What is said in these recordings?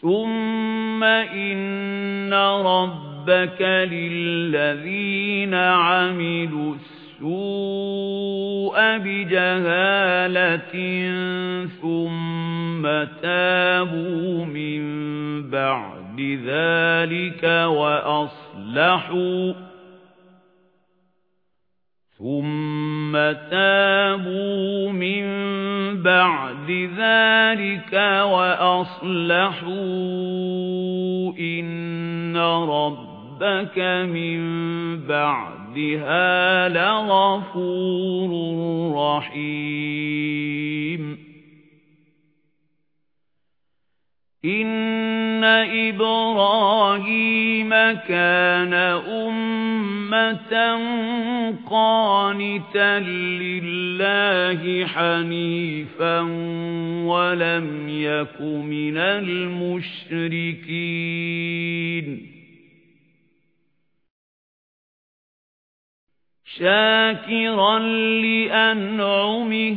ثُمَّ إِنَّ رَبَّكَ لِلَّذِينَ عَمِلُوا السُّوءَ بِجَهَالَةٍ ثُمَّ تَابُوا مِن بَعْدِ ذَلِكَ وَأَصْلَحُوا ثُمَّ تَابُوا مِن بَعْدِ ذَلِكَ وَأَصْلَحُوا إِنَّ رَبَّكَ مِن بَعْدِهَا لَغَفُورٌ رَّحِيمٌ. إِنَّ إِبْرَاهِيمَ كَانَ أُمَّةً قَانِتًا لِّلَّهِ حَنِيفًا وَلَمْ يَكُ مِنَ الْمُشْرِكِينَ. شَاكِرًا لِّأَنْعُمِهِ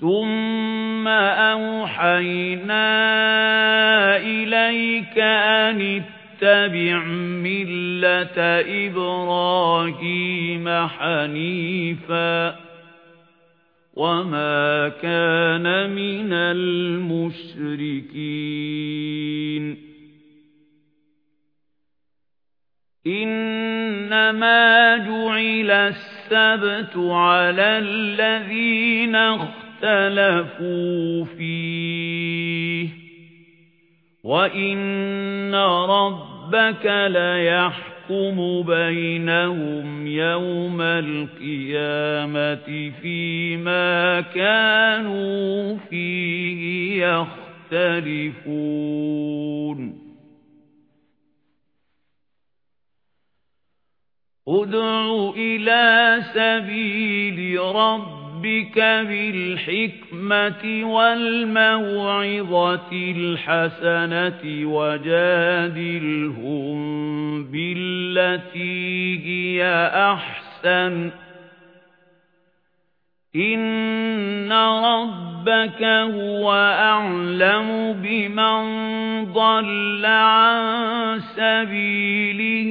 ثُمَّ أَوْحَيْنَا إِلَيْكَ أَنِ اتَّبِعْ مِلَّةَ إِبْرَاهِيمَ حَنِيفًا وَمَا كَانَ مِنَ الْمُشْرِكِينَ إِنَّمَا جُعِلَ السَّبْتُ عَلَى الَّذِينَ اخْتَلَفُوا فِيهِ. وَإِنَّ رَبَّكَ لَيَحْكُمُ بَيْنَهُمْ يَوْمَ الْقِيَامَةِ فِيمَا كَانُوا فِيهِ يَخْتَلِفُونَ. ادْعُ إِلَى سَبِيلِ رَبِّكَ رَبِّكَ بِالْحِكْمَةِ وَالْمَوْعِظَةِ الْحَسَنَةِ وَجَادِلْهُم بِالَّتِي هِيَ أَحْسَنُ. إِنَّ رَبَّكَ هُوَ أَعْلَمُ بِمَنْ ضَلَّ عَن سَبِيلِهِ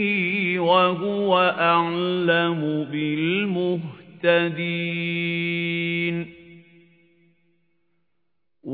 وَهُوَ أَعْلَمُ بِالْمُهْتَدِينَ.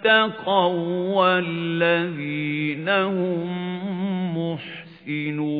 اتَّقَوْا وَالَّذِينَ هُمْ مُحْسِنُونَ